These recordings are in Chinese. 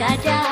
大家。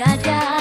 大家。